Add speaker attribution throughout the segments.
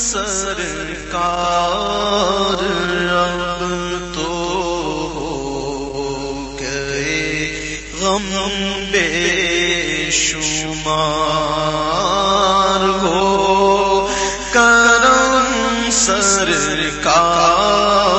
Speaker 1: سرکار اب تو گئے غم بے شمار ہو کرم سرکار۔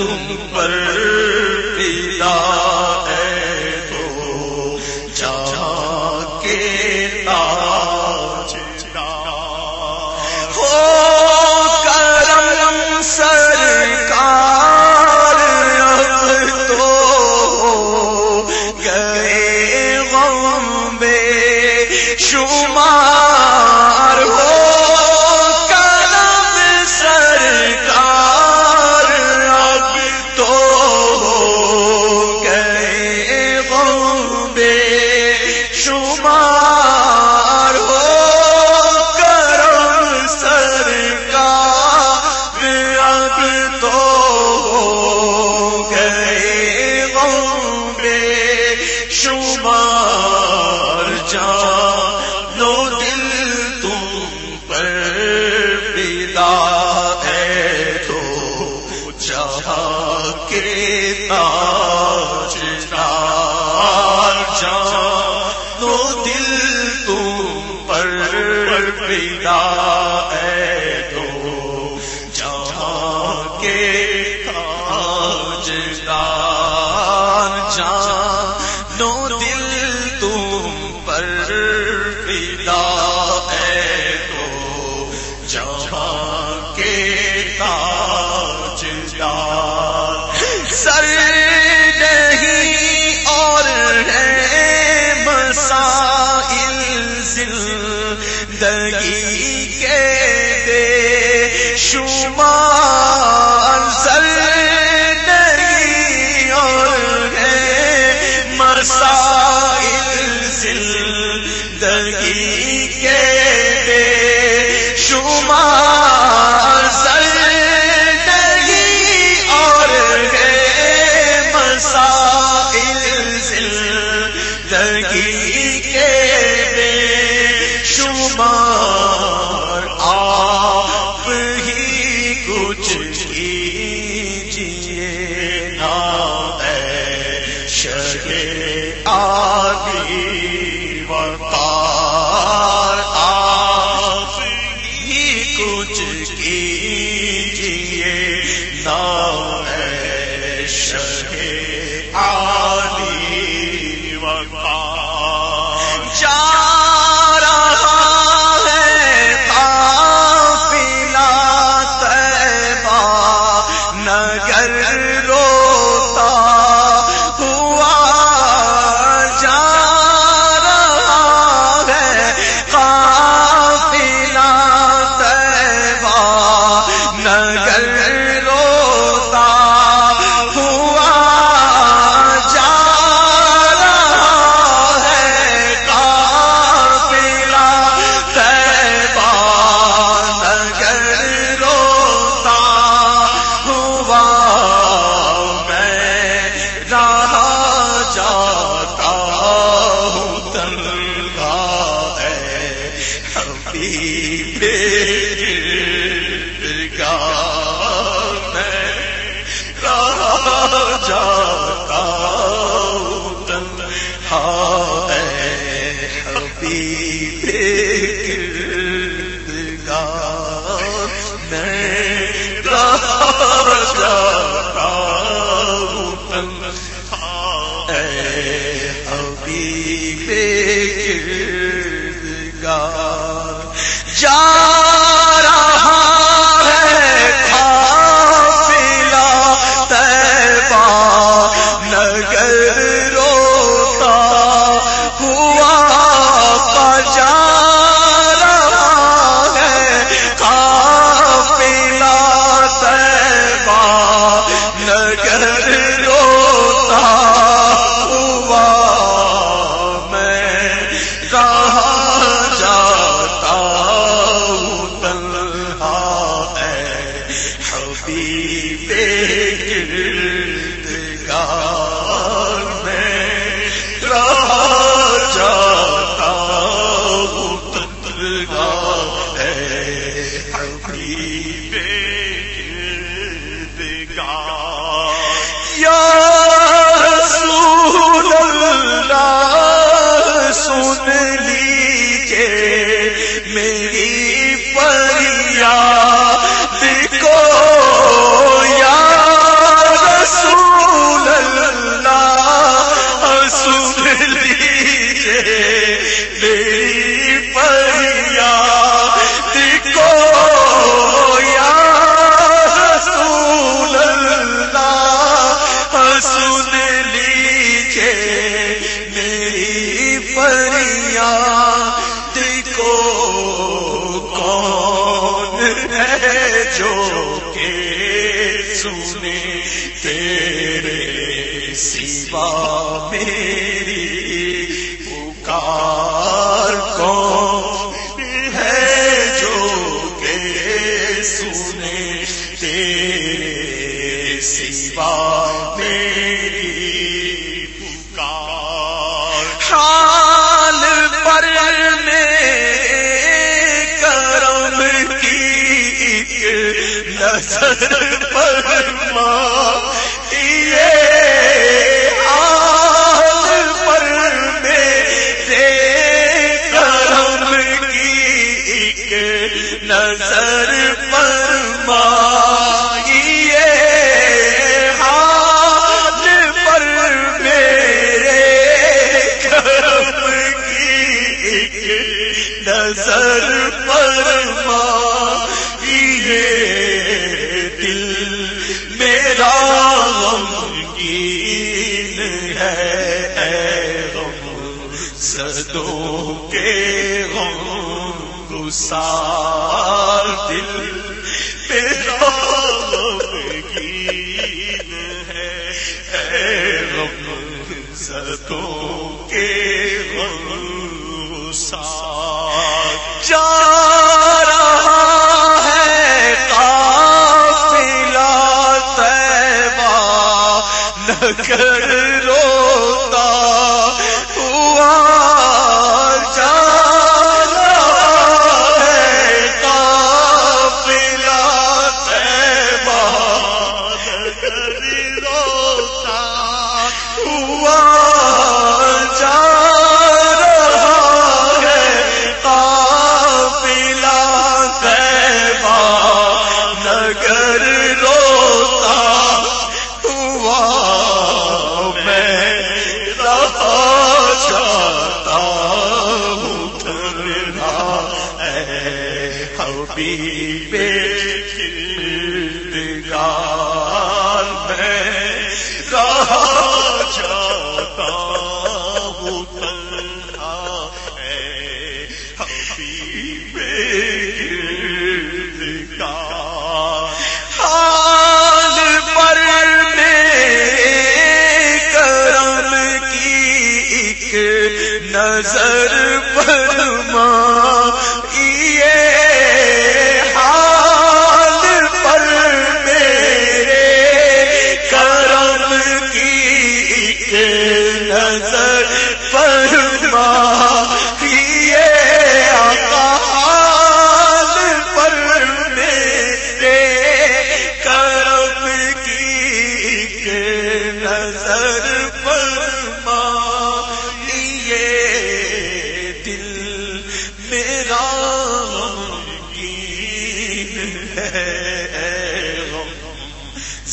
Speaker 1: تم پر پیدا جاؤ۔ لگی سوا میری پکار کو ہے جو کہ سنے تیرے سوا میری پکار حال پر کرم کی نظر پر ماں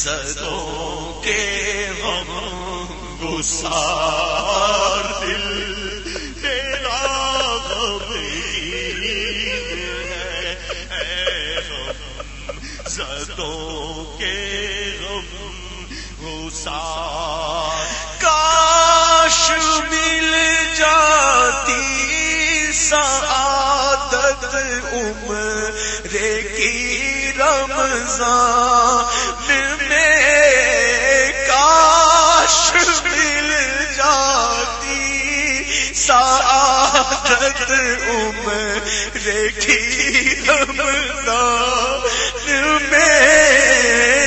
Speaker 1: صدوں کے غم، گسار دل تیرا غمیر ہے صدوں کے غم گسار کاش مل جاتی سعادت عمر کی رمضان۔ سعادت عمر ریکھی ہم میں۔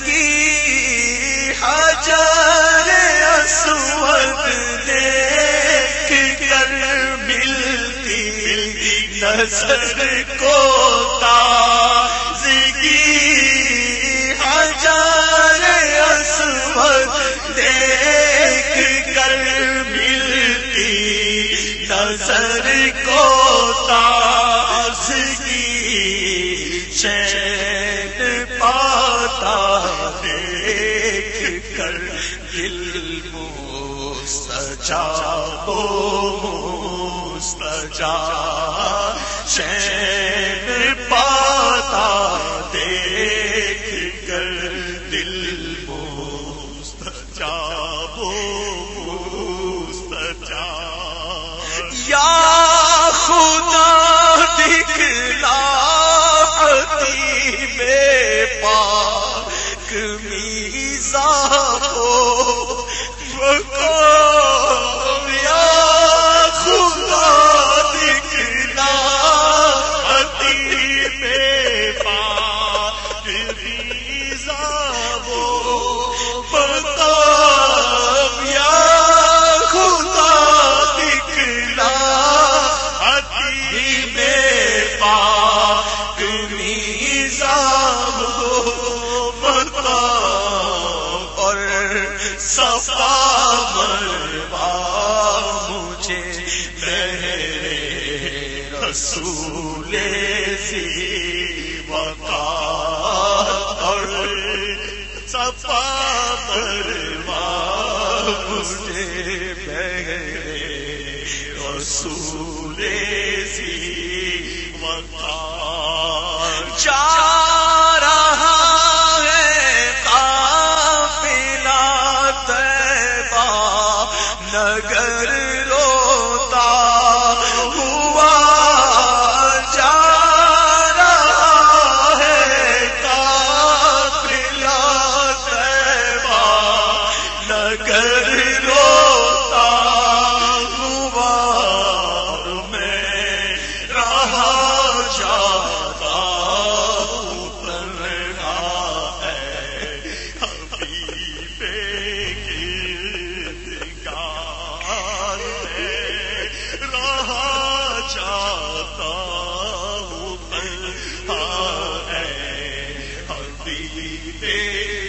Speaker 1: سر کو تازگی ہزار اسمت دیکھ کر ملتی، نظر کو تازگی چین پاتا دیکھ کر دل مو سجا بو سجا سے سی وقار تیرے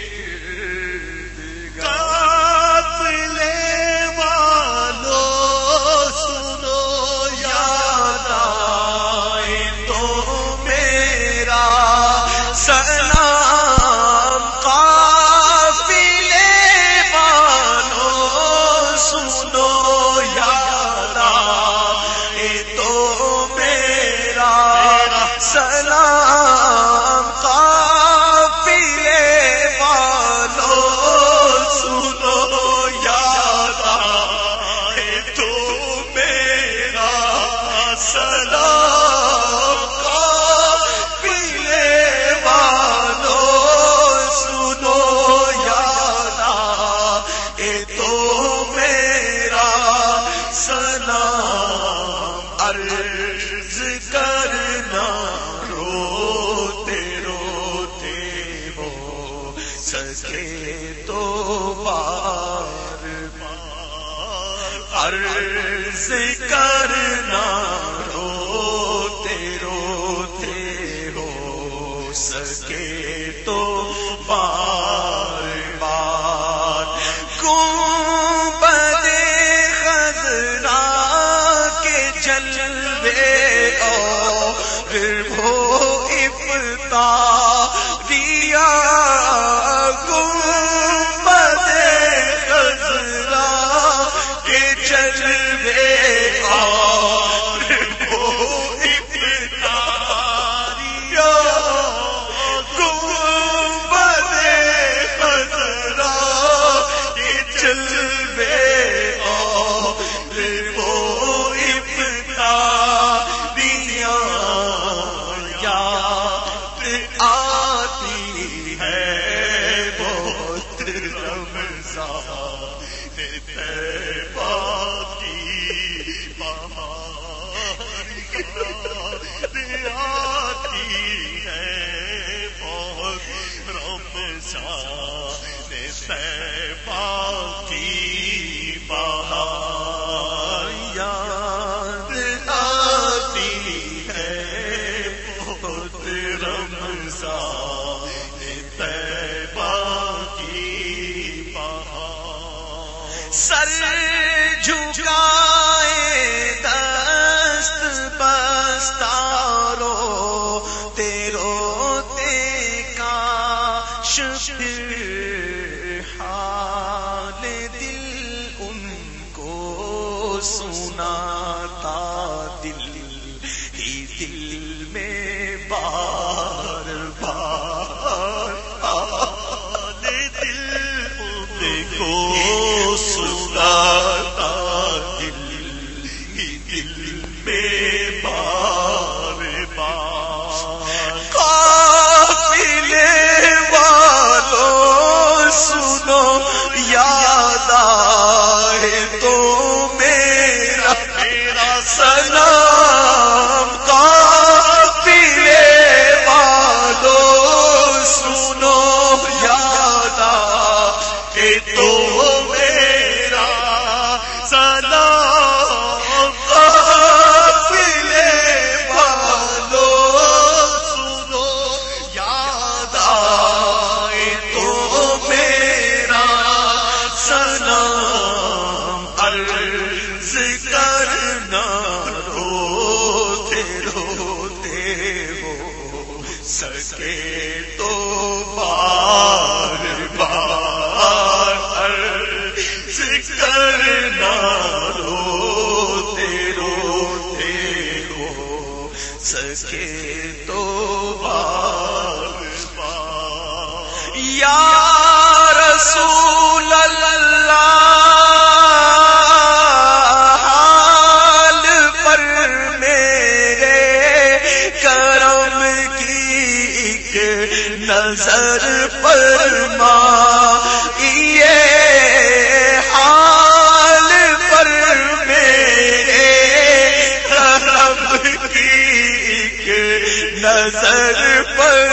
Speaker 1: نظر پر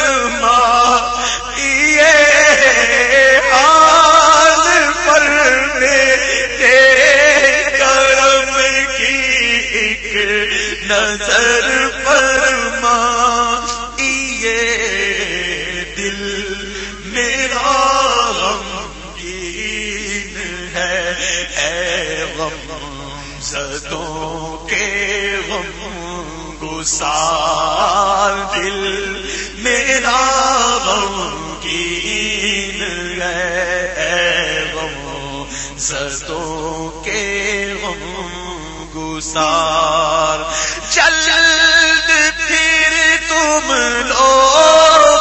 Speaker 1: آل پر کرم کی ایک نظر سار دل میرا غم کی غم سستوں کے غم گسار۔ چل پھر تم لو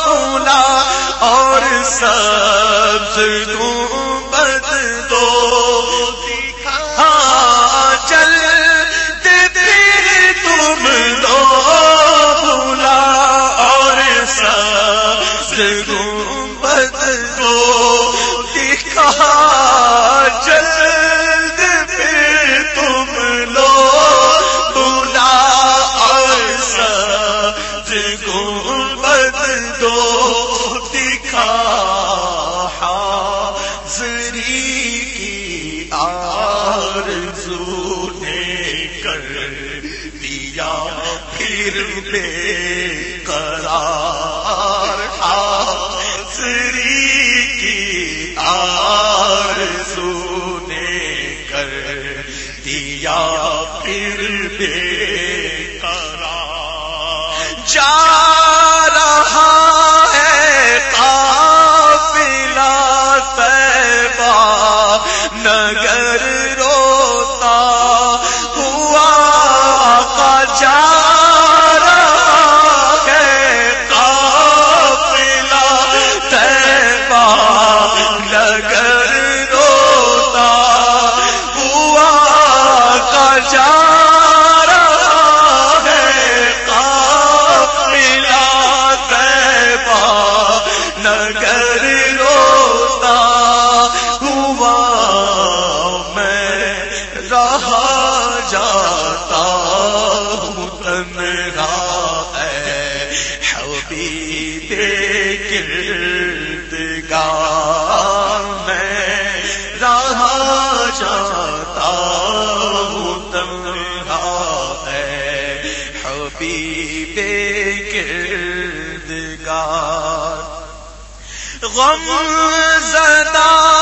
Speaker 1: بولا اور سب تم کی غم زدہ